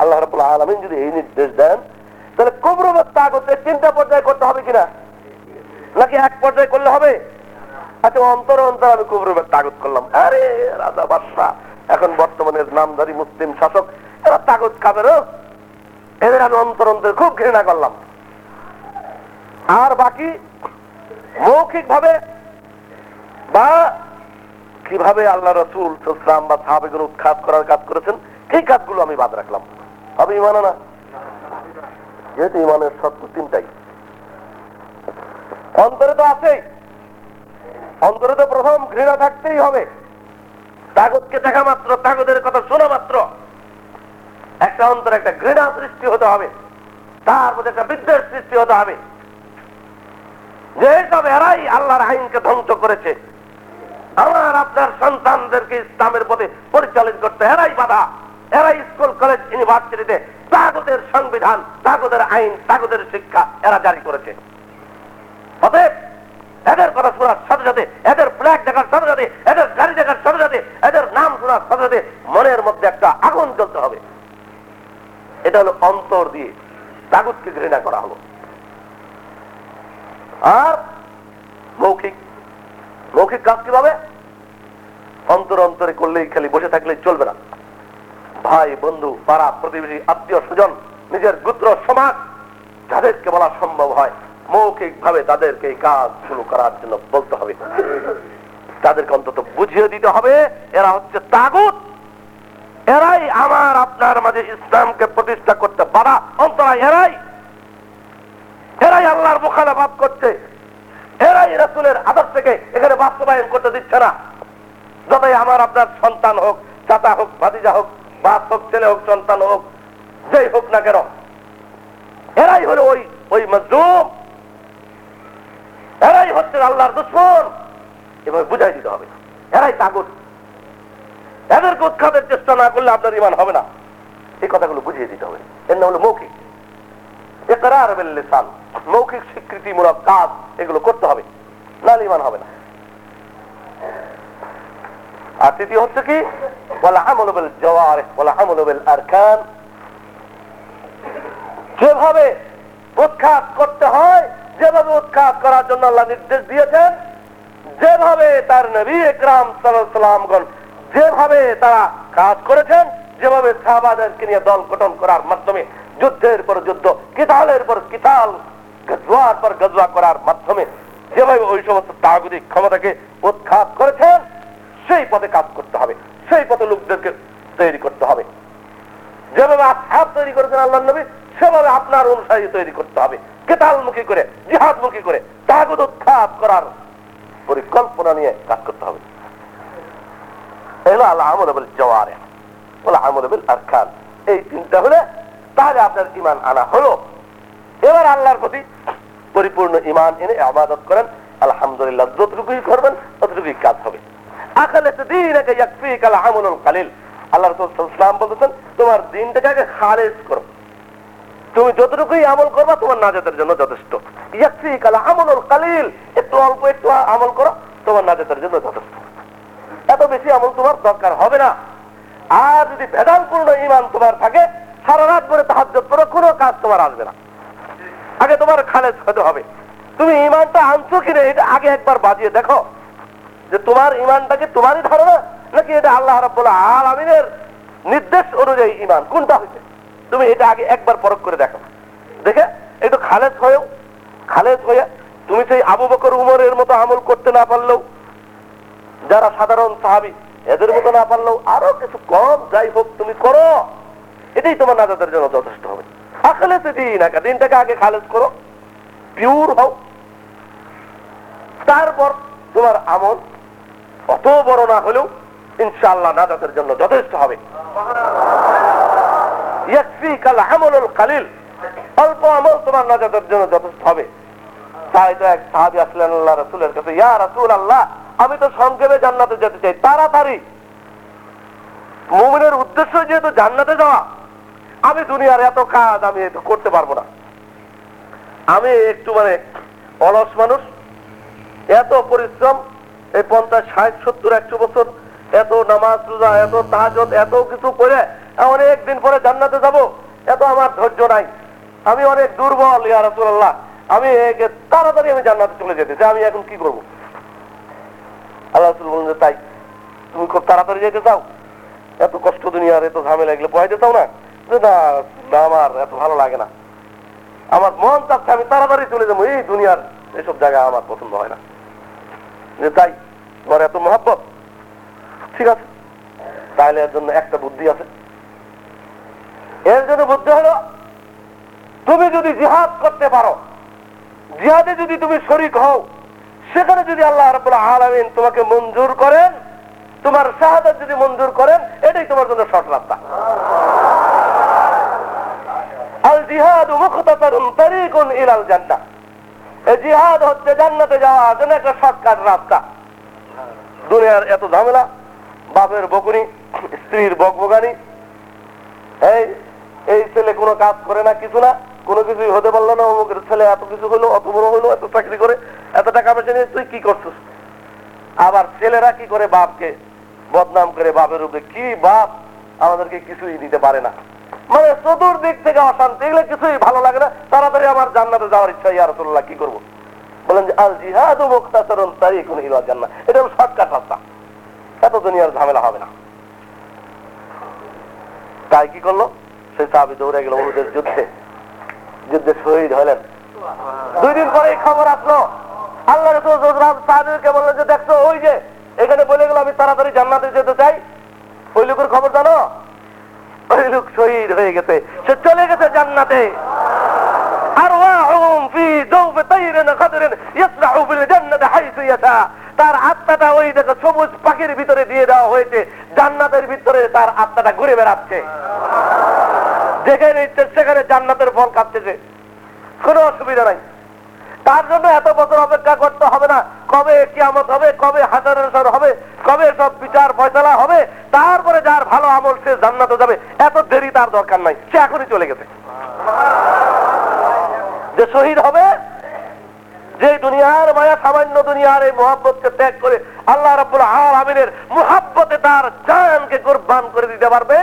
আল্লাহ রাবুল্লাহ আলমিন যদি এই নির্দেশ দেন, তাহলে কুপুরবের তাগুদে তিনটা পর্যায়ে করতে হবে কিনা? নাকি এক পর্যায়ে করলে হবে? আচ্ছা অন্তর অন্তর আমি তাগুদ করলাম। আরে, রাজা বাদশাহ, এখন বর্তমানে নামধারী মুসলিম শাসক, এরা খাবে না। এদের আমি অন্তর অন্তর খুব ঘৃণা করলাম। আর বাকি মৌখিক ভাবে বা কীভাবে আল্লাহ রসুল বা সাহাবেগুলো উৎখাত করার কাজ করেছেন, এই কাজগুলো আমি বাদ রাখলাম। হবে ইমান না। যেহেতু ইমানের সত্য তিনটাই। অন্তরে তো আছেই। অন্তরে তো প্রথম ঘৃণা থাকতেই হবে। তাগতকে দেখা মাত্র তাগতের কথা শোনা মাত্র। একটা অন্তরে একটা ঘৃণা সৃষ্টি হতে হবে। তার মধ্যে একটা বিদ্বেষ সৃষ্টি হতে হবে। যে সব এরাই আল্লাহর আইনকে ধ্বংস করেছে। আমার, আপনার সন্তানদেরকে ইসলামের পথে পরিচালিত করতে এরাই বাধা। এরাই স্কুল, কলেজ, ইউনিভার্সিটিতে তাগতের সংবিধান তাগতের আইন তাগতের শিক্ষা এরা জারি করেছে। অতএব এদের কথা শোনার সাথে সাথে, এদের ফ্ল্যাগ দেখার সাথে সাথে, এদের গাড়ি দেখার সাথে সাথে, এদের নাম শোনার সাথে সাথে মনের মধ্যে একটা আগুন জ্বলতে হবে। এটা হলো অন্তর দিয়ে তাগুতকে ঘৃণা করা হলো। আর মৌখিক মৌখিক কাজ কীভাবে? অন্তর অন্তরে করলেই খালি, বসে থাকলেই চলবে না। ভাই, বন্ধু, পাড়া, প্রতিবেশী, আত্মীয়, স্বজন, নিজের গুত্র, সমাজ, যাদেরকে বলা সম্ভব হয় মৌখিক ভাবে তাদেরকে এই কাজ শুরু করার জন্য বলতে হবে। তাদেরকে অন্তত বুঝিয়ে দিতে হবে, এরা হচ্ছে তাগুত। এরাই আমার, আপনার মাঝে ইসলামকে প্রতিষ্ঠা করতে পারা অন্তরা এরাই। এরাই আল্লাহর মোখালাবাদ করছে। এরাই রাসুলের আদর্শকে এখানে বাস্তবায়ন করতে দিচ্ছে না। যতই আমার, আপনার সন্তান হোক, চাচা হোক, ভাতিজা হোক বাপ হোক, ছেলে হোক, সন্তান হোক, যেই হোক না কেন, এরাই হলো ওই ওই মজলুম। এরাই হচ্ছে আল্লাহর দুশ্মন। এভাবে বুঝাই দিতে হবে এরাই তাগুত। এদেরকে উৎখাতের চেষ্টা না করলে আপনার ইমান হবে না। এই কথাগুলো বুঝিয়ে দিতে হবে। এর নাম হলো মৌখিক। একরার বিল লিসান। মৌখিক স্বীকৃতিমূলক কাজ এগুলো করতে হবে। নাহলে ইমান হবে না। আর তৃতীয় হচ্ছে কি? যেভাবে উৎখাত করতে হয়, যেভাবে উৎখাত করার জন্য আল্লাহ নির্দেশ দিয়েছেন, যেভাবে তার নবী একরাম সালামগণ যেভাবে তারা কাজ করেছেন, যেভাবে শাহবাদেরকে নিয়ে দল গঠন করার মাধ্যমে, যুদ্ধের পর যুদ্ধ, কিতালের পর কিতাল, গজওয়ার পর গজওয়া করার মাধ্যমে, যেভাবে ওই সমস্ত তাগুদিক ক্ষমতাকে উৎখাত করেছেন সেই পথে কাজ করতে হবে, সেই পথে লোকদেরকে তৈরি করতে হবে। যেভাবে আসাব তৈরি করেছেন আল্লাহ নবী, সেভাবে আপনার অনুসারী তৈরি করতে হবে। কেতালমুখী করে, জিহাদমুখী করে, তাগুদ উৎখাত করার পরিকল্পনা নিয়ে কাজ করতে হবে। আল্লাহ এই তিনটা হলে তাহলে আপনার ইমান আনা হলো। এবার আল্লাহর প্রতি পরিপূর্ণ ইমান এনে আবাদত করেন। আলহামদুলিল্লাহ, যতটুকুই করবেন, ততটুকুই কাজ হবে। তোমার দিনটাকে আগে খালেজ করো। তুমি যতটুকুই আমল করবা, তোমার নাজাতের জন্য যথেষ্ট। আল আমলুল কালিল, একটু অল্প একটু আমল করো, তোমার নাজাতের জন্য যথেষ্ট। এত বেশি আমল তোমার দরকার হবে না। আর যদি ভেদালপূর্ণ ইমান তোমার থাকে, সারা রাত করে তাহাজ্জুদ করো, কোনো কাজ তোমার আসবে না। আগে তোমার খালেজ হতে হবে। তুমি ইমানটা আনছো কিনা, এটা আগে একবার বাজিয়ে দেখো। যে তোমার ইমানটাকে তোমারই ধারণা? নাকি এটা আল্লাহ রাব্বুল আলামিনের নির্দেশ অনুযায়ী ইমান কোনটা হয়েছে? তুমি এটা আগে একবার পরখ করে দেখো। দেখে একটু খালেজ হয়েও, খালেজ হয়ে তুমি সেই আবু বকর উমরের মতো আমল করতে না পারলেও, যারা সাধারণ সাহাবি, এদের মতো না পারলেও আরও কিছু কম যাই হোক তুমি করো। এটাই তোমার নাজাদের জন্য যথেষ্ট হবে। আকালে দিন একা, দিনটাকে আগে খালেজ করো পিওর হও। তারপর তোমার আমল অত বড় না হলেও ইনশাআল্লাহ নাজাতের জন্য যথেষ্ট হবে। অল্প আমল তোমার নাজাতের জন্য যথেষ্ট হবে। তাই তো এক সাহাবী আসলেন আল্লাহ রাসূলের কাছে, ইয়া রাসূল আল্লাহ আমি তো সংক্ষেপে জান্নাতে যেতে চাই, তাড়াতাড়ি। মুমিনের উদ্দেশ্য যেহেতু জান্নাতে যাওয়া, আমি দুনিয়ার এত কাজ আমি করতে পারব না। আমি একটু মানে অলস মানুষ, এত পরিশ্রম এই পঞ্চাশ ষাট সত্তর একশো বছর এত নামাজ রোজা এত তাহাজত এত কিছু করে অনেক দিন পরে জান্নাতে যাব। এত আমার ধৈর্য নাই। আমি অনেক দুর্বল ইয়া রাসূলুল্লাহ। আমি তাড়াতাড়ি আমি জান্নাতে চলে যেতে চাই। আমি এখন কি করব? আল্লাহ রাসূল বললেন যে তাই তুমি খুব তাড়াতাড়ি যেতে চাও? এত কষ্ট দুনিয়ার এত ঝামেলা এগুলো পোহাইতে চাও যে না না, আমার এত ভালো লাগে না। আমার মন চাচ্ছে আমি তাড়াতাড়ি চলে যাব। এই দুনিয়ার এসব জায়গা আমার পছন্দ হয় না। যে তাই তোমার এত মহাব্বত? ঠিক আছে, তাহলে এর জন্য একটা বুদ্ধি আছে। এর জন্য বুদ্ধি হলো, তুমি যদি জিহাদ করতে পারো, জিহাদে যদি তুমি শরিক হও, সেখানে যদি আল্লাহ আলামিন তোমাকে মঞ্জুর করেন, তোমার শাহাদাত যদি মঞ্জুর করেন, এটাই তোমার জন্য শর্ট রাস্তা। আল জিহাদ মুখতাসারুন তারিকুন ইলাল জান্নাহ। জিহাদ হচ্ছে জান্নাতে যাওয়ার জন্য একটা শর্টকাট রাস্তা। দুনিয়ার এত ঝামেলা, বাপের বকুনি, স্ত্রীর বকবগানি এই এই ছেলে কোনো কাজ করে না, কিছু না, কোনো কিছুই হতে পারল না, অমুকের ছেলে এত কিছু হলো, অত বড় হলো, এত চাকরি করে, এত টাকা পয়সা নিয়ে তুই কি করছিস? আবার ছেলেরা কি করে বাপকে বদনাম করে, বাপের উপরে? কি বাপ আমাদেরকে কিছুই দিতে পারে না। মানে চতুর্দিক থেকে অশান্তি, এগুলো কিছুই ভালো লাগে না। তাড়াতাড়ি আমার জান্নাতে যাওয়ার ইচ্ছা, ইয়া রাসূলুল্লাহ, কি করব? বলেন যে, আল জিহাদু মুখতাসারুন তারিকুন ইলা জান্নাহ। এটা হলো শর্টকাট রাস্তা। এত দুনিয়ার ঝামেলা হবে না। তাই কি করল? সে সাহাবি দৌড়ে গেল ওদের যুদ্ধে। যুদ্ধে শহীদ হলেন। দুই দিন পরে খবর আসলো। আল্লাহ সাহাবিকে বললেন যে, দেখছ, ওই যে, এখানে বলে গেল, আমি তাড়াতাড়ি জান্নাতে যেতে চাই। ওই লোকের খবর জানো? ওই লোক শহীদ হয়ে গেছে। সে চলে গেছে জান্নাতে। তার আত্মাটা ওই দেখো সবুজ পাখির ভিতরে দিয়ে দেওয়া হয়েছে। জান্নাতের ভিতরে তার আত্মাটা ঘুরে বেড়াচ্ছে। যেখানে ইচ্ছে সেখানে জান্নাতের ফল কাঁপতেছে। কোনো অসুবিধা নাই। তার জন্য এত বছর অপেক্ষা করতে হবে না। কবে কিয়ামত হবে, কবে হাজারের সর হবে, কবে সব বিচার ফয়সলা হবে, তারপরে যার ভালো আমল সে জান্নাতে যাবে। এত দেরি তার দরকার নাই, সে এখনই চলে গেছে। যে শহীদ হবে, যে দুনিয়ার মায়া, সামান্য দুনিয়ার এই মোহাব্বতকে ত্যাগ করে আল্লাহ রাব্বুল আলামিনের মোহাব্বতে তার জানকে কোরবান করে দিতে পারবে,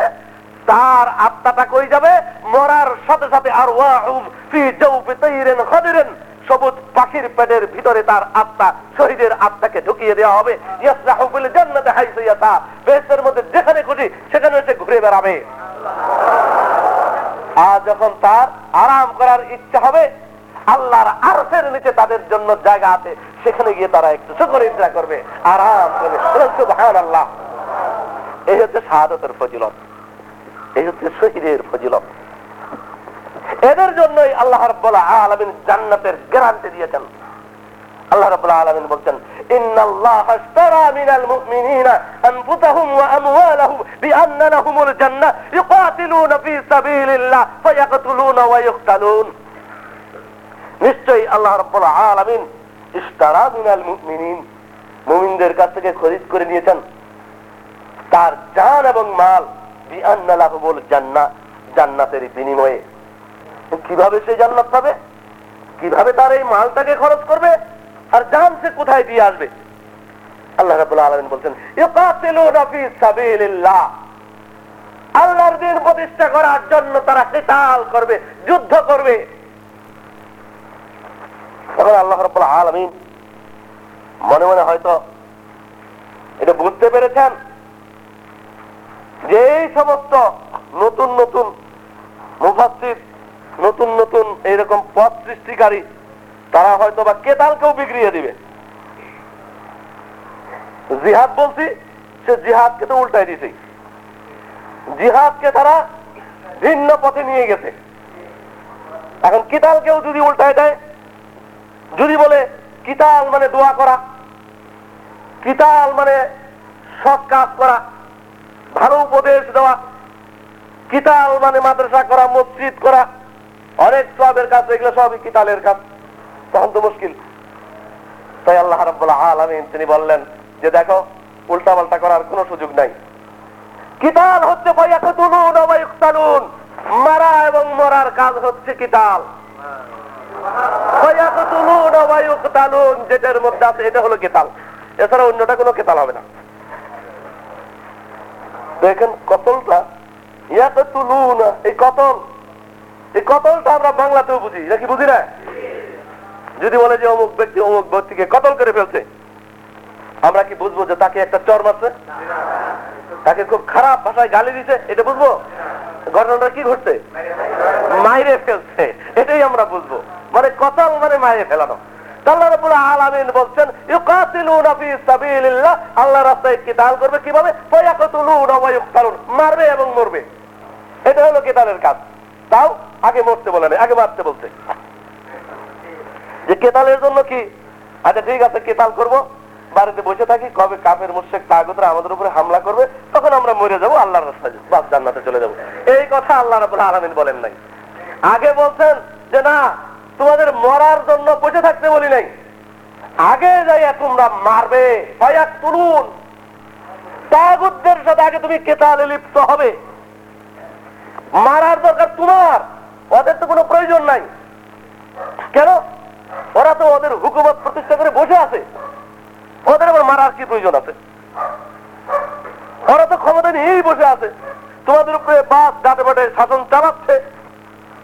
তার আত্মাটা কই যাবে? মরার সাথে সাথে আর ওয়াহুম ফি জাওফি তাইরিন খাদিরিন। সবুজ পাখির পেটের ভিতরে তার আত্মা শহীদের আত্মাকে ঢুকিয়ে দেওয়া হবে। ইয়াসরাহু জান্নাতি হাইসু ইয়াসা। বেহেশতের মধ্যে যেখানে খুশি, সেখানে সে ঘুরে বেড়াবে। আর যখন তার আরাম করার ইচ্ছা হবে, আল্লাহর আরশের নিচে তাদের জন্য জায়গা আছে, সেখানে গিয়ে তারা একটু শুকর ইচ্ছা করবে। আরাম করে আল্লাহ এই হচ্ছে শাহাদতের ফজিলত। এই হচ্ছে শহীদের ফজিলত। জন্যই আল্লাহ রাব্বুল আলামিন জান্নাতের গ্যারান্টি দিয়েছেন। আল্লাহ রাব্বুল আলামিন বলছেন নিশ্চয়ই আল্লাহ রাব্বুল আলামিন মুমিনদের কাছ থেকে খরিদ করে নিয়েছেন। তার জান এবং মাল বিআন্না জান্নাতের বিনিময়ে। কীভাবে সে জান্নাত পাবে? কীভাবে তার এই মালটাকে খরচ করবে? আর জান সে কোথায় দিয়ে আসবে? আল্লাহ রাব্বুল আলামিন বলছেন আল্লাহর দিন প্রতিষ্ঠা করার জন্য তারা কিতাল করবে, যুদ্ধ করবে। তখন আল্লাহ রাব্বুল আলামিন মনে মনে হয়তো এটা বুঝতে পেরেছেন যে এই সমস্ত নতুন নতুন মুফাসসির নতুন নতুন এইরকম পথ সৃষ্টিকারী তারা হয়তো বা কেতালকেও বিগড়িয়ে দিবে। জিহাদ বলছি, সে জিহাদকে তো উল্টাই দিছে জিহাদকে তারা ভিন্ন পথে নিয়ে গেছে। এখন কিতালকেও যদি উল্টায় দেয়, যদি বলে কিতাল মানে দোয়া করা, কিতাল মানে সৎ কাজ করা, ভালো উপদেশ দেওয়া, কিতাল মানে মাদ্রাসা করা, মসজিদ করা অনেক সবের কাজ, এগুলো সবই কিতালের কাজ? তখন তো মুশকিল। তাই আল্লাহ রাব্বুল আলামিন তিনি বললেন যে দেখো উল্টা পাল্টা করার কোনো সুযোগ নাই। কিতাল হচ্ছে? মারা এবং মরার কাজ হচ্ছে কিতাল যেটার মধ্যে আছে, এটা হলো কিতাল এছাড়া অন্যটা কোনো কিতাল হবে না। দেখেন, কতলটা? ইয়াকুতুলুন, এই কতল এই কতলটা আমরা বাংলাতেও বুঝি নাকি বুঝি না? যদি বলে যে অমুক ব্যক্তি অমুক ব্যক্তিকে কতল করে ফেলছে, আমরা কি বুঝব যে তাকে একটা চর মারছে? তাকে খুব খারাপ ভাষায় গালি দিছে, এটা বুঝব? ঘটনাটা কি ঘটছে? মাইরে ফেলছে, এটাই আমরা বুঝব। মানে কতল মানে মাইরে ফেলানো। কীভাবে? মারবে এবং মরবে। এটা হলো কিতালের কাজ। তাও আগে মরতে বলে না আগে মারতে বলছে। যে কেতালের জন্য কি? আচ্ছা ঠিক আছে, কেতাল করব। বাড়িতে বসে থাকি, কবে কাপের মুশেক তাগতরা আমাদের উপরে হামলা করবে, তখন আমরা মরে যাব, আল্লাহর বাস জান্নাতে চলে যাব। এই কথা আল্লাহ রাব্বুল আলামিন বলেন নাই। আগে বলছেন যে, না, তোমাদের মরার জন্য বসে থাকতে বলি নাই। আগে যাইয়া তোমরা মারবে ফায়াক তুলুন তাগুতদের সাথে আগে তুমি কেতালে লিপ্ত হবে। মারার দরকার তোমার। ওদের তো কোনো প্রয়োজন নাই। কেন? ওরা তো ওদের হুকুমত প্রতিষ্ঠা করে বসে আছে। ওদের আবার মারার কি প্রয়োজন আছে? ওরা তো ক্ষমতা নিয়েই বসে আছে। তোমাদের উপরে বাস ডাটে বাটে শাসন চালাচ্ছে।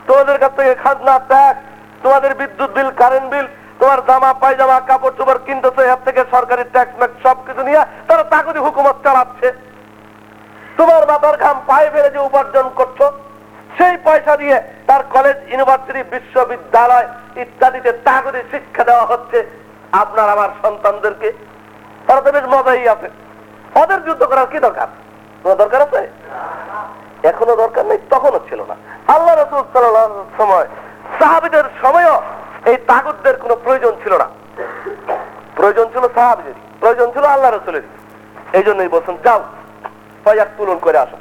তোমাদের কাছ থেকে খাজনা, ট্যাক্স, তোমাদের বিদ্যুৎ বিল, কারেন্ট বিল, তোমার জামা, পায়জামা, কাপড় চোপড় কিনতেছে, এর থেকে সরকারি ট্যাক্স ম্যাক্স সবকিছু নিয়ে তারা তাগুদি হুকুমত চালাচ্ছে। তোমার মাথার ঘাম পায়ে ফেলে যে উপার্জন করছ সেই পয়সা দিয়ে তার কলেজ ইউনিভার্সিটি বিশ্ববিদ্যালয় ইত্যাদিতে তাগদি শিক্ষা দেওয়া হচ্ছে আপনার আমার সন্তানদেরকে। তারা তো বেশ মজাই আছে। ওদের যুদ্ধ করার কি দরকার? কোনো দরকার আছে? এখনও দরকার নেই, তখনও ছিল না। আল্লাহ রসুল সময়, সাহাবিদের সময়ও এই তাগুদদের কোনো প্রয়োজন ছিল না। প্রয়োজন ছিল সাহাবিদের প্রয়োজন ছিল আল্লাহ রসুলের এই জন্যই বলছেন, যাও তুলন করে আসো।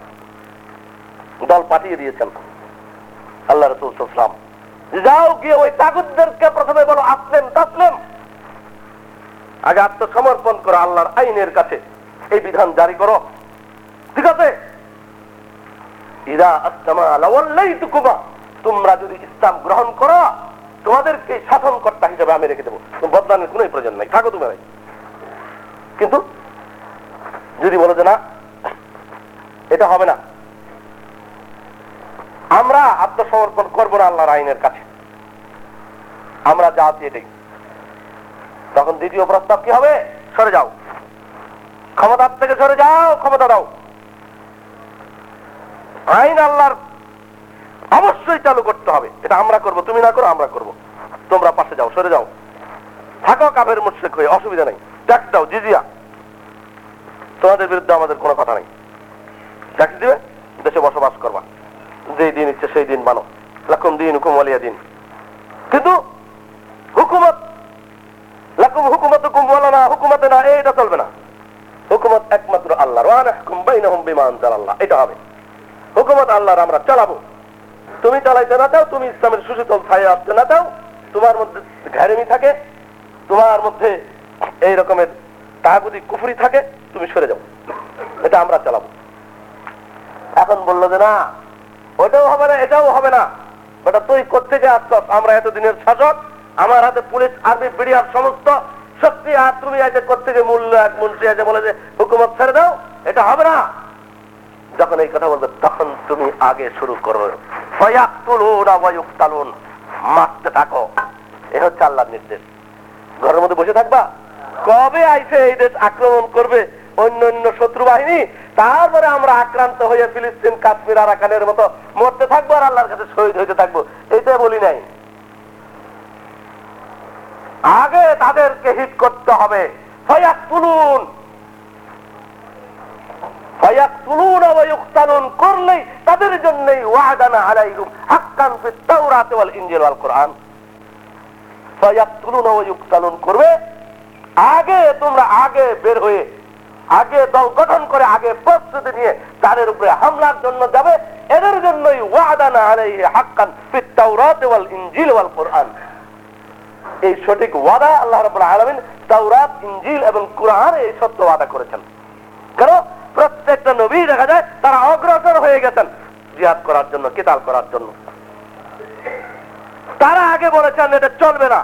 দল পাঠিয়ে দিয়েছেন। আল্লাহ রসুল সাল্লাম যাও গিয়ে ওই তাগুদদেরকে প্রথমে বলো আসলেন তাসলেম। আগে আত্মসমর্পণ করো আল্লাহর আইনের কাছে। এই বিধান জারি করো। ঠিক আছে? তোমরা যদি ইসলাম গ্রহণ করো, তোমাদেরকে শাসনকর্তা হিসেবে আমি রেখে দেবো। বদলানোর কোনো প্রয়োজন নাই। থাকো তুমি কিন্তু যদি বলো যে না, এটা হবে না। আমরা আত্মসমর্পণ করব না আল্লাহর আইনের কাছে। আমরা যা এটাই। তখন দ্বিতীয় প্রস্তাব কি হবে? সরে যাও। ক্ষমতার থেকে সরে যাও, ক্ষমতা দাও। আইন আল্লাহর অবশ্যই চালু করতে হবে। এটা আমরা করব, তুমি না করো, আমরা করব। তোমরা পাশে যাও, সরে যাও। থাকো কাপের মুশ্রিক হয়ে, অসুবিধা নেই। ট্যাক্স দাও, জিজিয়া। তোমাদের বিরুদ্ধে আমাদের কোনো কথা নেই। ট্যাক্স দিবে, দেশে বসবাস করবা। যেই দিন ইচ্ছে, সেই দিন মানো। লাকুম দিন হুকুম ওয়ালিয়া দিন। কিন্তু হুকুমত, লাকুম হুকুমত হুকুম ওয়ালানা হুকুমতে না এইটা চলবে না। হুকুমত একমাত্র আল্লাহর। ওয়া নাহকুম বাইনাহুম বিমা আনজালাল্লাহ এটা হবে। হুকুমত আল্লাহর আমরা চালাবো। তুমি চালাইতে না চাও, তুমি ইসলামের সুশীতল ছায়া আসতে না চাও, তোমার মধ্যে ঘেরেমি থাকে, তোমার মধ্যে এই রকমের তাগুদি কুফুরি থাকে, তুমি সরে যাও। এটা আমরা চালাবো। এখন বলল যে না ওটাও হবে না, এটাও হবে না। ওটা তুই কোথেকে আসছ আমরা এতদিনের শাসক, আমার হাতে পুলিশ, আর্মি, বিডিআর সমস্ত শক্তি, আর তুমি আছে কোথেকে মূল্য এক মন্ত্রী আছে বলে যে হুকুমত ছেড়ে দাও? এটা হবে না। যখন এই কথা বলবে, তখন তুমি আগে শুরু করো মারতে থাকো। এ হচ্ছে আল্লাহর নির্দেশ। ঘরের মধ্যে বসে থাকবা? কবে আইসে এই দেশ আক্রমণ করবে? অন্য অন্য শত্রু বাহিনী, তারপরে আমরা আক্রান্ত হয়ে ফিলিস্তিন, কাশ্মীর, আরাকানের মতো মরতে থাকব আর আল্লাহর কাছে শহীদ হইতে থাকব। এইটা বলি নাই। আগে তাদেরকে হিট করতে হবে। তুলুন করলেই তাদের জন্যই ওয়াদানা আলাইহিম হাক্কান ফিত তাওরাত কোরআন। ফয়াক তুলুন করবে। আগে তোমরা আগে বের হয়ে আগে দল গঠন করে, আগে প্রস্তুতি নিয়ে তাদের উপরে হামলার জন্য যাবে। এদের জন্যই ওয়াদানা আলাইহি হাক্কান ফিত তাওরাত ওয়াল কোরআন। এই সঠিক ওয়াদা আল্লাহ রাব্বুল আলামিন তাওরাত, ইনজিল এবং কোরআন এই সত্য ওয়াদা করেছেন। কারণ প্রত্যেকটা নবী দেখা যায় তারা অগ্রসর হয়ে গেছেন জিহাদ করার জন্য, কিতাল করার জন্য। তারা আগে বলেছেন এটা চলবে না।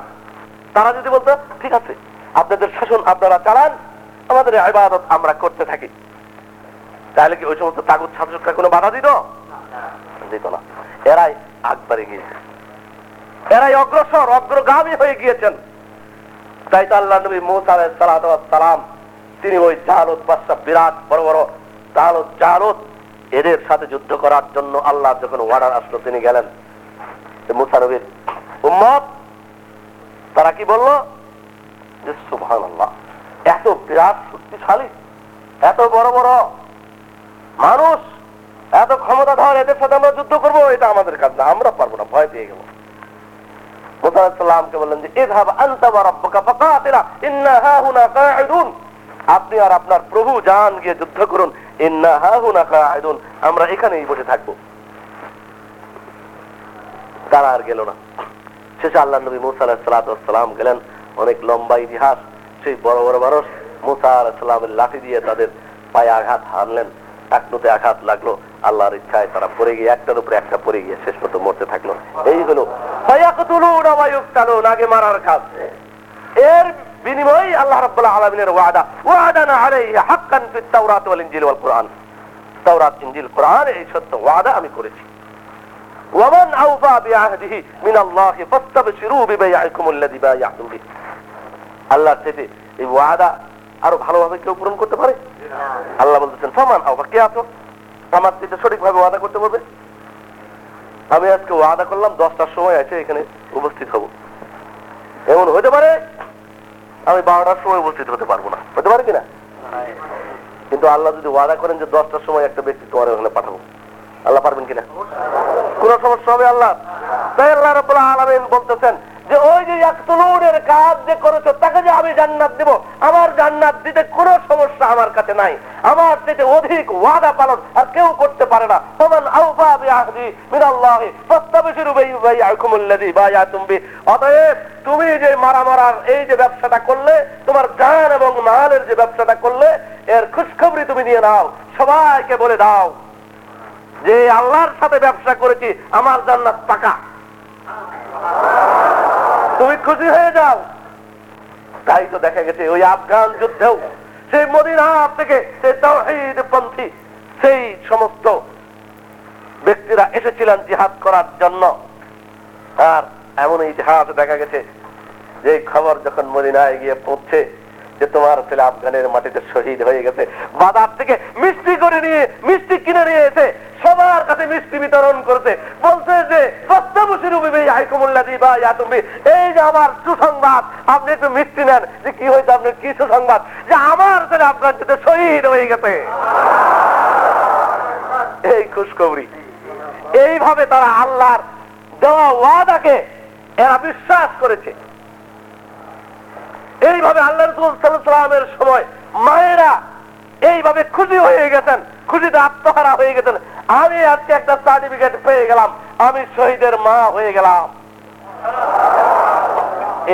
তারা যদি বলতো, ঠিক আছে, আপনাদের শাসন আপনারা চালান আমাদের ইবাদত আমরা করতে থাকি। তাহলে কি ওই সমস্ত তাগুত শাসকরা কোনো বাধা দিত? দিত না। এরাই আগবারে গিয়েছে। এরাই অগ্রসর অগ্রগামী হয়ে গিয়েছেন। তাই তো আল্লাহ নবী মুসা সালাম তিনি ওই জাহালত বাদশা বিরাট বড় বড় জাহালত জাহালত এদের সাথে যুদ্ধ করার জন্য আল্লাহ যখন ওয়ার্ডার আসলো তিনি গেলেন। মুসা নবীর উম্মত তারা কি বলল? যে সুবহান আল্লাহ এত বিরাট শক্তিশালী, এত বড় বড় মানুষ, এত ক্ষমতা ধর এদের সাথে আমরা যুদ্ধ করব, এটা আমাদের কাজ না, আমরা পারব না, ভয় পেয়ে গেল আপনি আর আপনার প্রভু যান, গিয়ে যুদ্ধ করুন আমরা এখানেই বসে থাকব। তারা আর গেল না। শেষে আল্লাহ নবী মুসা গেলেন, অনেক লম্বা ইতিহাস। সেই বড় বড় মানুষ মুসা আলাহিসাল্লামের লাঠি দিয়ে তাদের পায়ে আঘাত হারলেন টাকনুতে আঘাত লাগলো আল্লাহর ইচ্ছায় তারা পড়ে গিয়ে একটার উপরে একটা পড়ে গিয়ে শেষ মতো মরতে থাকলো এই হলো আগে মারার কাজ এর বিনিময়ে আল্লাহ রাব্বুল আলামিনের ওয়াদা ওয়াদানা আলাইহি হাক্কান ফিত তাওরাত ওয়াল ইনজিল ওয়াল কোরআন তাওরাত ইনজিল কোরআন এই সত্য ওয়াদা আমি করেছি ومن أوفى بعهده من الله فاستبشروا ببيعكم الذي بايعتم به আল্লাহর থেকে এই ওয়াদা আরও ভালোভাবে কেউ পূরণ করতে পারে? আল্লাহ বলতেছেন সমান আওফা কে আছো আমার থেকে সঠিকভাবে ওয়াদা করতে পারবে আমি আজকে ওয়াদা করলাম, দশটার সময় আছে এখানে উপস্থিত হব। এমন হতে পারে, আমি বারোটার সময় উপস্থিত হতে পারব না। হতে পারে কিনা? কিন্তু আল্লাহ যদি ওয়াদা করেন যে দশটার সময় একটা ব্যক্তি তোমার ওখানে পাঠাবো। আল্লাহ পারবেন কিনা? কোন সমস্যা হবে আল্লাহ তাই বলতেছেন যে ওই যে ইয়াকতুলুনের কাজ যে করেছ, তাকে যে আমি জান্নাত দেব, আমার জান্নাত দিতে কোনো সমস্যা আমার কাছে নাই। আমার থেকে অধিক ওয়াদা পালন আর কেউ করতে পারে না। ওমান আউফা বিআহদি মিনাল্লাহি, ফাস্তাবশিরু বাইআকুমুল্লাযী বায়াতুম বি। অতএব তুমি যে মারা মারার এই যে ব্যবসাটা করলে, তোমার জান এবং মালের যে ব্যবসাটা করলে, এর খুশখবরি তুমি নিয়ে নাও। সবাইকে বলে দাও, যে আল্লাহর সাথে ব্যবসা করেছি, আমার জান্নাত পাকা। তুমি খুশি হয়ে যাও। তাই তো দেখা গেছে ওই আফগান যুদ্ধেও সেই মদিনা থেকে সেই তাওহীদ পন্থী, সেই সমস্ত ব্যক্তিরা এসেছিলেন জিহাদ করার জন্য। আর এমন ইতিহাস দেখা গেছে যে খবর যখন মদিনায় গিয়ে পৌঁছে যে তোমার ছেলে আফগানের মাটিতে শহীদ হয়ে গেছে, বাজার থেকে মিষ্টি করে নিয়ে, মিষ্টি কিনে নিয়ে এসে সবার কাছে মিষ্টি বিতরণ করছে। বলছে যে এই যে আমার সুসংবাদ, আপনি একটু মিষ্টি নেন, যে কি হয়েছে কি সুসংবাদ? যে আমার ছেলে শহীদ হয়ে গেছে। এই খুশখবরি। এইভাবে তারা আল্লাহর দেওয়া ওয়াদাকে এরা বিশ্বাস করেছে। এইভাবে আল্লাহ রসুলের সময় মায়েরা এইভাবে খুশি হয়ে গেছেন, খুশিতে আত্মহারা হয়ে গেছেন। আমি আজকে একটা সার্টিফিকেট পেয়ে গেলাম, আমি শহীদের মা হয়ে গেলাম।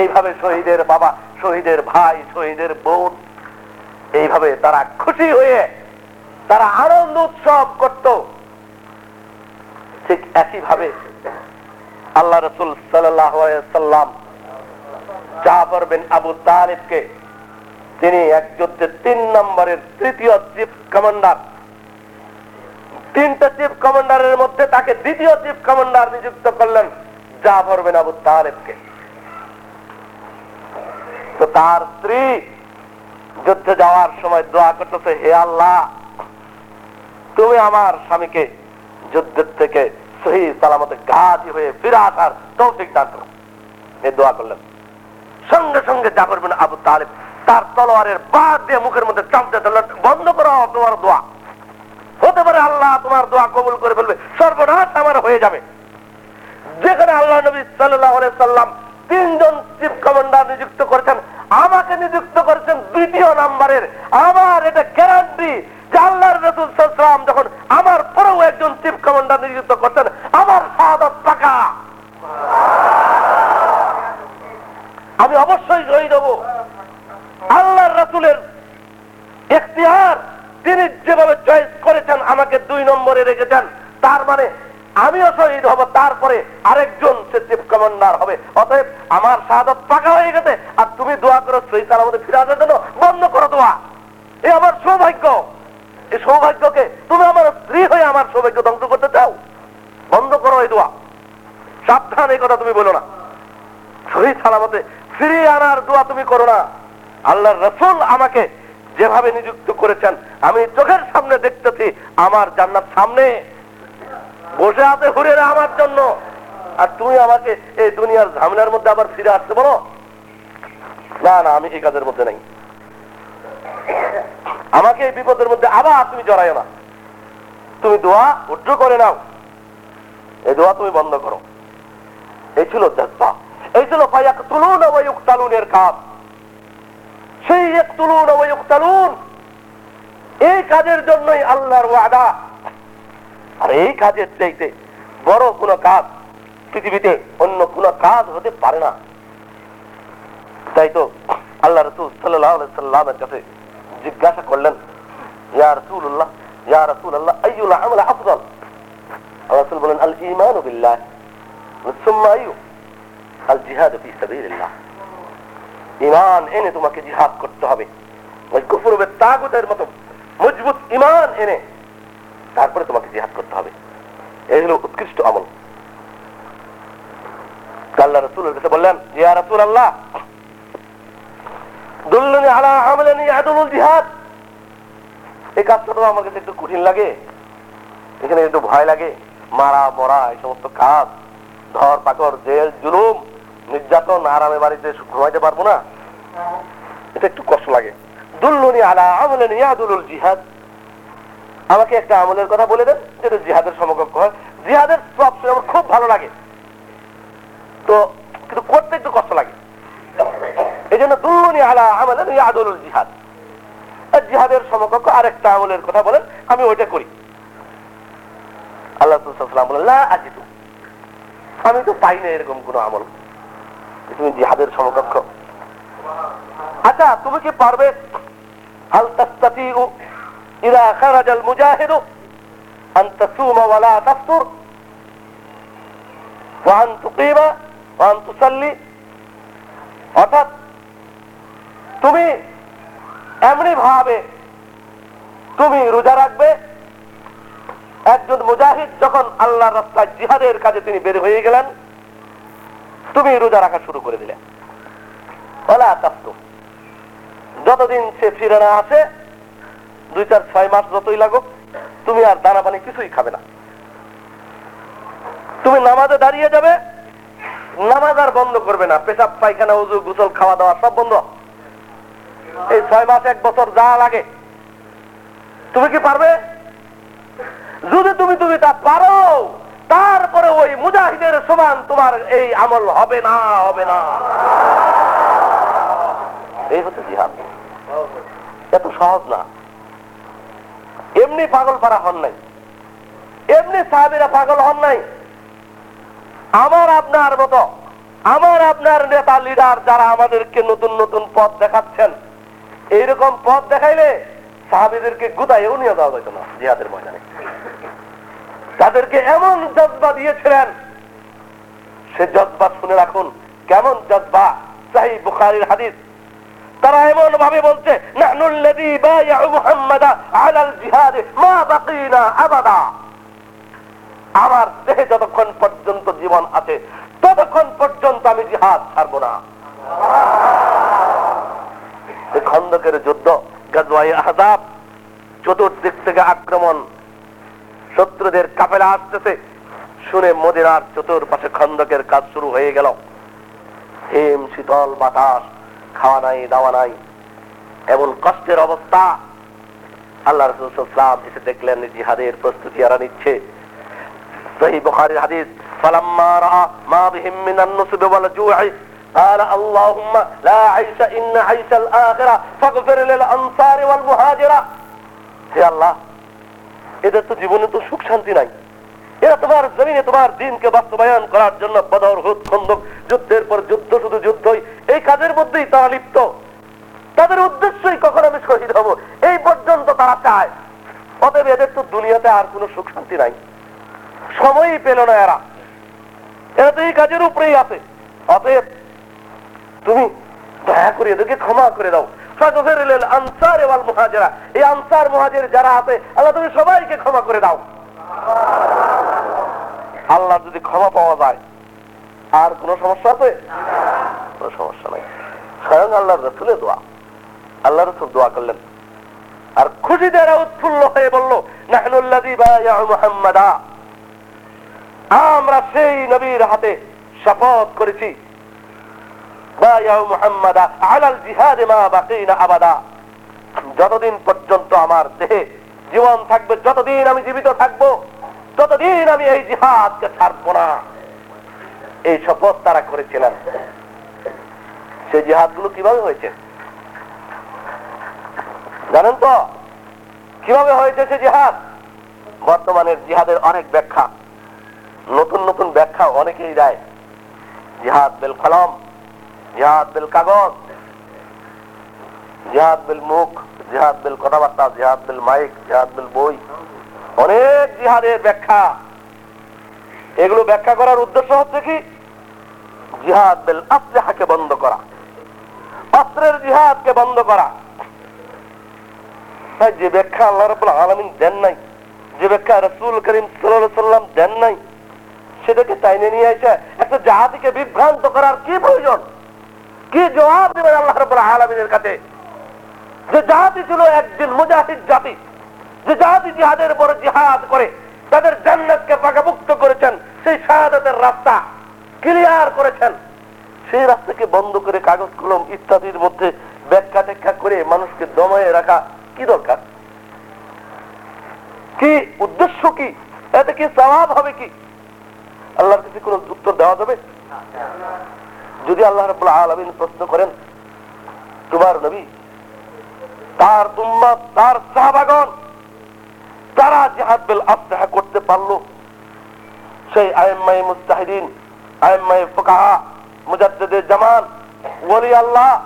এইভাবে শহীদের বাবা, শহীদের ভাই, শহীদের বোন, এইভাবে তারা খুশি হয়ে, তারা আনন্দ উৎসব করত। ঠিক একইভাবে আল্লাহ রসুল সাল্লাম জাফর বিন আবু তালিবকে। তিনি এক যুদ্ধে তিন নম্বরের তৃতীয় চিফ কমান্ডার। তিনটা চিফ কমান্ডারের মধ্যে তাকে দ্বিতীয় চিফ কমান্ডার নিযুক্ত করলেন জাফর বিন আবু তো তার স্ত্রী যুদ্ধে যাওয়ার সময় দোয়া করতেছে, হে আল্লাহ, তুমি আমার স্বামীকে যুদ্ধের থেকে সহি সালামতে ঘাতি হয়ে ফিরে আসার তৌফিক দান করো। এ দোয়া করলেন। সঙ্গে সঙ্গে জাফর বিন আবু তালেব তার তলোয়ারের বাদ দিয়ে মুখের মধ্যে ধরলেন বন্ধ করো তোমার দোয়া। হতে পারে আল্লাহ তোমার দোয়া কবুল করে ফেলবে, সর্বনাশ আমার হয়ে যাবে। যেখানে আল্লাহ নবী সাল্লাম তিনজন চিফ কমান্ডার নিযুক্ত করেছেন, আমাকে নিযুক্ত করেছেন দ্বিতীয় নাম্বারের। আমার এটা গ্যারান্টি যে আল্লাহর রসুল সাল্লাম যখন আমার পরেও একজন চিফ কমান্ডার নিযুক্ত করতেন আমার শাহাদত পাকা আমি অবশ্যই শহীদ হব আল্লাহর রসুলের এখতিয়ার তিনি যেভাবে চয়েস করেছেন আমাকে দুই নম্বরে রেখেছেন। তার মানে আমিও শহীদ হব, তারপরে আরেকজন সে চিফ কমান্ডার হবে। অতএব আমার শাহাদত পাকা হয়ে গেছে, আর তুমি দোয়া করো সহি সালামতে ফিরে আসার জন্য বন্ধ করো দোয়া। এ আমার সৌভাগ্য। এই সৌভাগ্যকে তুমি আমার স্ত্রী হয়ে আমার সৌভাগ্য ধ্বংস করতে চাও। বন্ধ করো এই দোয়া। সাবধান এই কথা তুমি বলো না। শহীদ সালামতে ফিরিয়ে আনার দোয়া তুমি করো না। আল্লাহর রসুল আমাকে যেভাবে নিযুক্ত করেছেন, আমি চোখের সামনে দেখতেছি, আমার জান্নাত সামনে। বসে আছে হুরেরা আমার জন্য। আর তুমি আমাকে এই দুনিয়ার ঝামেলার মধ্যে আবার ফিরে আসতে বলো? না না, আমি এই কাজের মধ্যে নাই। আমাকে এই বিপদের মধ্যে আবার তুমি জড়াইও না। তুমি দোয়া উজ্জ করে নাও। এই দোয়া তুমি বন্ধ করো। এই ছিল এই ছিল ফায়াক তুলুন কাজ। সেই এক তুলুন তালুন এই কাজের জন্যই আল্লাহর ওয়াদা। আর এই কাজের চাইতে বড় কোন কাজ পৃথিবীতে অন্য কোন কাজ হতে পারে না। তাই তো আল্লাহ রসুল সাল্লামের কাছে জিজ্ঞাসা করলেন, ইয়া রসুল্লাহ ইয়া রসুল্লাহ আইয়ুল আমল আফদল? আল্লাহ রসুল বলেন আল ইমান বিল্লাহ সুম্মা আইয়ু আল জিহাদ ফি সাবিলিল্লাহ। ইমান এনে তোমাকে জিহাদ করতে হবে। ওই মতো মজবুত ইমান এনে তারপরে তোমাকে জিহাদ করতে হবে। এই হলো উৎকৃষ্ট আমল। আল্লাহ রসুলের কাছে বললেন, ইয়া রসুল আল্লাহ আলা জিহাদ। এই কাজটা তো আমার কাছে একটু কঠিন লাগে। এখানে একটু ভয় লাগে। মারা, মরা, এই সমস্ত কাজ, ধর, পাকড়, জেল, জুলুম, নির্যাতন আরামে বাড়িতে ঘুমাইতে পারব না। এটা একটু কষ্ট লাগে। দুল্লনি আলা আমলেনি জিহাদ। আমাকে একটা আমলের কথা বলে দেন, যেটা জিহাদের সমকক্ষ হয়। জিহাদের সব আমার খুব ভালো লাগে। তো কিন্তু করতে একটু কষ্ট লাগে। এই জন্য দুলনি আলা আমলেন জিহাদ। জিহাদের সমকক্ষ আরেকটা আমলের কথা বলেন, আমি ওইটা করি। আল্লাহ বলেন না আজিতু আমি তো পাই না এরকম কোন আমল। তুমি জিহাদের সমকক্ষ। আচ্ছা তুমি কি পারবে? তুমি এমনি ভাবে তুমি রোজা রাখবে, একজন মুজাহিদ যখন আল্লাহ রাস্তায় জিহাদের কাজে তিনি বের হয়ে গেলেন, তুমি রোজা রাখা শুরু করে দিলেন যতদিন সে ফিরে না আসে দুই চার ছয় মাস যতই লাগুক, তুমি আর দানা পানি কিছুই খাবে না। তুমি নামাজে দাঁড়িয়ে যাবে, নামাজ আর বন্ধ করবে না। পেশাব, পায়খানা, উজু, গুসল, খাওয়া দাওয়া সব বন্ধ। এই ছয় মাস, এক বছর যা লাগে। তুমি কি পারবে? যদি তুমি তুমি তা পারো, তারপরে ওই মুজাহিদের সমান তোমার এই আমল হবে না হবে না। এই হচ্ছে জিহাদ। এত সহজ না। এমনি পাগল পারা হন নাই। এমনি সাহাবিরা পাগল হন নাই। আমার আপনার মতো, আমার আপনার নেতা লিডার যারা আমাদেরকে নতুন নতুন পথ দেখাচ্ছেন, এইরকম পথ দেখাইলে সাহাবিদেরকে গুদাইও নিয়ে যাওয়া যেত না, জিহাদের ময়দানে। তাদেরকে এমন জজবা দিয়েছিলেন, সে জজবা শুনে রাখুন, কেমন জজবা? সাহি বুখারির হাদিস তারা এমন ভাবে বলছে আমার দেহে যতক্ষণ পর্যন্ত জীবন আছে, ততক্ষণ পর্যন্ত আমি জিহাদ ছাড়বো না। খন্দকের যুদ্ধ গাজওয়াই আহজাব, চতুর্দিক থেকে আক্রমণ, শত্রুদের কাপেলা আসতেছে। শুনে মদিনার চতুর্পাশে খন্দকের কাজ শুরু হয়ে গেল। হিম, শীতল বাতাস খাওয়া নাই দাওয়া নাই এমন কষ্টের অবস্থা আল্লাহ রসুলাম এসে দেখলেন জিহাদের প্রস্তুতি আরা নিচ্ছে সহি বুখারীর হাদিস فلما راى ما بهم من النصب والجوع قال اللهم لا عيش ان عيش الاخره فاغفر للانصار والمهاجره হে আল্লাহ এদের তো জীবনে তো সুখ শান্তি নাই এরা তোমার জমিনে তোমার দিনকে বাস্তবায়ন করার জন্য বদর, হুদ, খন্দক, যুদ্ধের পর যুদ্ধ, শুধু যুদ্ধই। এই কাজের মধ্যেই তারা লিপ্ত। তাদের উদ্দেশ্যই কখন আমি শহীদ হব। এই পর্যন্ত তারা চায়। অতএব এদের তো দুনিয়াতে আর কোনো সুখ শান্তি নাই। সময়ই পেল না এরা। এরা তো এই কাজের উপরেই আছে। অতএব তুমি দয়া করে এদেরকে ক্ষমা করে দাও। আনসার ওয়াল মুহাজিরা। এই আনসার, মুহাজির যারা আছে, আল্লাহ তুমি সবাইকে ক্ষমা করে দাও। আল্লাহ যদি ক্ষমা পাওয়া যায়, আর কোনো সমস্যা আছে? কোনো সমস্যা নাই। স্বয়ং আল্লাহর রসুলের দোয়া। আল্লাহ রসুল দোয়া করলেন। আর খুশিতে এরা উৎফুল্ল হয়ে বলল আমরা সেই নবীর হাতে শপথ করেছি। আলাল জিহাদে মা বাকিনা আবাদা। যতদিন পর্যন্ত আমার দেহে জীবন থাকবে, যতদিন আমি জীবিত থাকব, ততদিন আমি এই জিহাদকে ছাড়বো না। এই শপথ তারা করেছিলেন। সেই জিহাদগুলো কীভাবে হয়েছে? জানেন তো, কীভাবে হয়েছে সে জিহাদ? বর্তমানের জিহাদের অনেক ব্যাখ্যা। নতুন নতুন ব্যাখ্যা অনেকেই দেয়। জিহাদ বেল কলম, জিহাদ বেল কাগজ, জিহাদ বেল মুখ। জিহাদ বেল কথাবার্তা, জিহাদ বেল মাইক, জিহাদ বেল বই, অনেক জিহাদের ব্যাখ্যা। এগুলো ব্যাখ্যা করার উদ্দেশ্য হচ্ছে কি? জিহাদ বেল আসলেহাকে বন্ধ করা। অস্ত্রের জিহাদকে বন্ধ করা। যে ব্যাখ্যা আল্লাহ রাবুল আলমিন দেন নাই, যে ব্যাখ্যা রসুল করিম সাল্লাম দেন নাই, সেটাকে চাইনে নিয়ে এসে একটা জাহাতিকে বিভ্রান্ত করার কি প্রয়োজন? কি জবাব দেবেন আল্লাহ রাবুল আলমিনের কাছে? যে জাতি ছিল একদিন মুজাহিদ জাতি, যে জাতি জিহাদের পরে জিহাদ করে তাদের জান্নাতকে পাকামুক্ত করেছেন, সেই শাহাদাতের রাস্তা ক্লিয়ার করেছেন। সেই রাস্তাকে বন্ধ করে কাগজ, কলম ইত্যাদির মধ্যে ব্যাখ্যা টেখ্যা করে মানুষকে দমায়ে রাখা কি দরকার? কি উদ্দেশ্য কি? এতে কি স্বভাব হবে কি? আল্লাহর কাছে কোন উত্তর দেওয়া যাবে? যদি আল্লাহ রাব্বুল আলামিন প্রশ্ন করেন, তোমার নবী তার উম্মত, তার সাহাবাগণ, তারা জিহাদ বেল আফতাহা করতে পারল। সেই আইম্মাই মুস্তাহিদিন আইম্মাই ফুকাহা, মুজাদ্দিদে জামান ওলি আল্লাহ,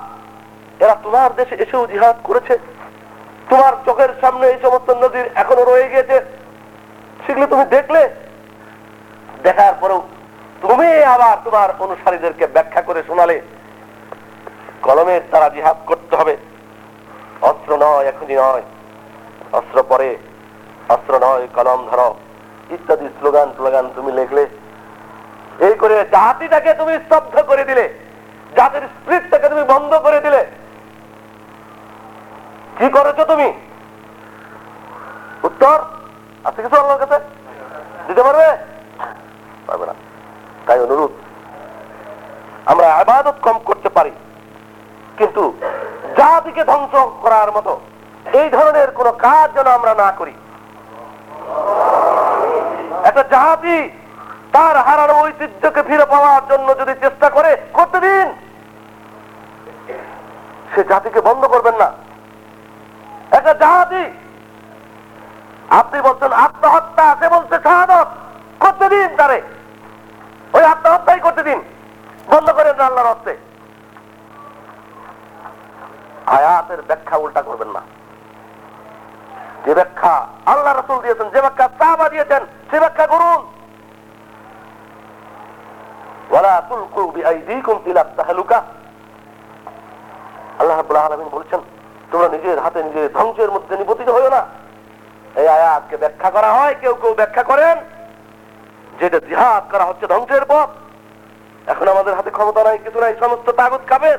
এরা তোমার দেশে এসেও জিহাদ করেছে। তোমার চোখের সামনে এই সমস্ত নদীর এখনও রয়ে গিয়েছে। সেগুলো তুমি দেখলে? দেখার পরেও তুমি আবার তোমার অনুসারীদেরকে ব্যাখ্যা করে শোনালে। কলমের দ্বারা জিহাদ করতে হবে। অস্ত্র নয়, এখনই নয়। অস্ত্র পরে, অস্ত্র নয়, কলম ধরো। ইত্যাদি স্লোগান স্লোগান তুমি লিখলে। এই করে জাতিটাকে তুমি স্তব্ধ করে দিলে। জাতির স্প্রিটটাকে তুমি বন্ধ করে দিলে। কি করেছ তুমি? উত্তর? আছে কিছু আল্লাহর কাছে? দিতে পারবে? পারবে না। তাই অনুরোধ, আমরা আবাদত কম করতে পারি। কিন্তু জাতিকে ধ্বংস করার মতো, এই ধরনের কোন কাজ যেন আমরা না করি। একটা জাতি তার হারানো ঐতিহ্যকে ফিরে পাওয়ার জন্য যদি চেষ্টা করে করতে দিন সে জাতিকে বন্ধ করবেন না। একটা জাতি, আপনি বলছেন আত্মহত্যা সে বলছে শাহাদত করতে দিন তারে। ওই আত্মহত্যাই করতে দিন বন্ধ করেন আল্লাহর হস্তে। আয়াতের ব্যাখ্যা উল্টা করবেন না। যে ব্যাখ্যা আল্লাহ রসুল দিয়েছেন, যে ব্যাখ্যা সাহাবা দিয়েছেন, সে ব্যাখ্যা করুন। ধ্বংসের মধ্যে নিপতিত হইও না। এই আয়াতকে ব্যাখ্যা করা হয়, কেউ কেউ ব্যাখ্যা করেন। যেটা জিহাদ করা হচ্ছে ধ্বংসের পথ। এখন আমাদের হাতে ক্ষমতা নাই, কিছু নাই, সমস্ত তাগুত কাবের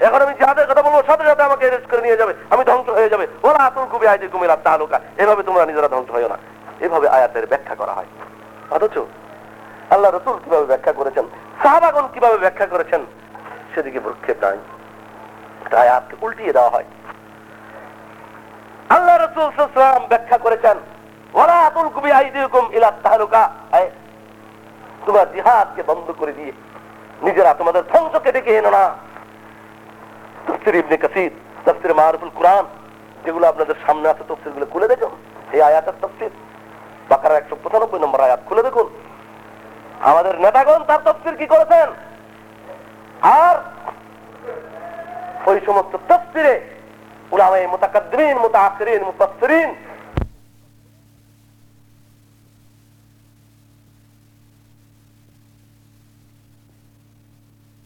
এখন আমি জিহাদের কথা বলব, সাথে সাথে আমাকে অ্যারেস্ট করে নিয়ে যাবে, আমি ধ্বংস হয়ে যাবে। ওরা আতুল কুবি আইদি কুমির তালুকা। এভাবে তোমরা নিজেরা ধ্বংস হইও না। এভাবে আয়াতের ব্যাখ্যা করা হয়। অথচ আল্লাহ রসুল কীভাবে ব্যাখ্যা করেছেন সাহাবাগন কীভাবে ব্যাখ্যা করেছেন, সেদিকে ভ্রুক্ষেপ নাই। আয়াতকে উল্টিয়ে দেওয়া হয়। আল্লাহ রসুল সাল্লাম ব্যাখ্যা করেছেন ওরা আতুল কুবি আইদিকুম ইলা তাহলুকা তোমরা জিহাদকে বন্ধ করে দিয়ে নিজেরা তোমাদের ধ্বংসকে ডেকে এনো না। তফসির ইবনে কাসির তফসির মারুফুল কোরআন, যেগুলো আপনাদের সামনে আছে তফসিরগুলো খুলে দেখুন। এই আয়াতের তফসির, বাকার একশো পঁচানব্বই নম্বর আয়াত খুলে দেখুন। আমাদের নেতাগণ তার তফসির কি করেছেন? আর ওই সমস্ত তফসিরে উলামায়ে মোতা মুতাআখিরিন, মুফাসসিরিন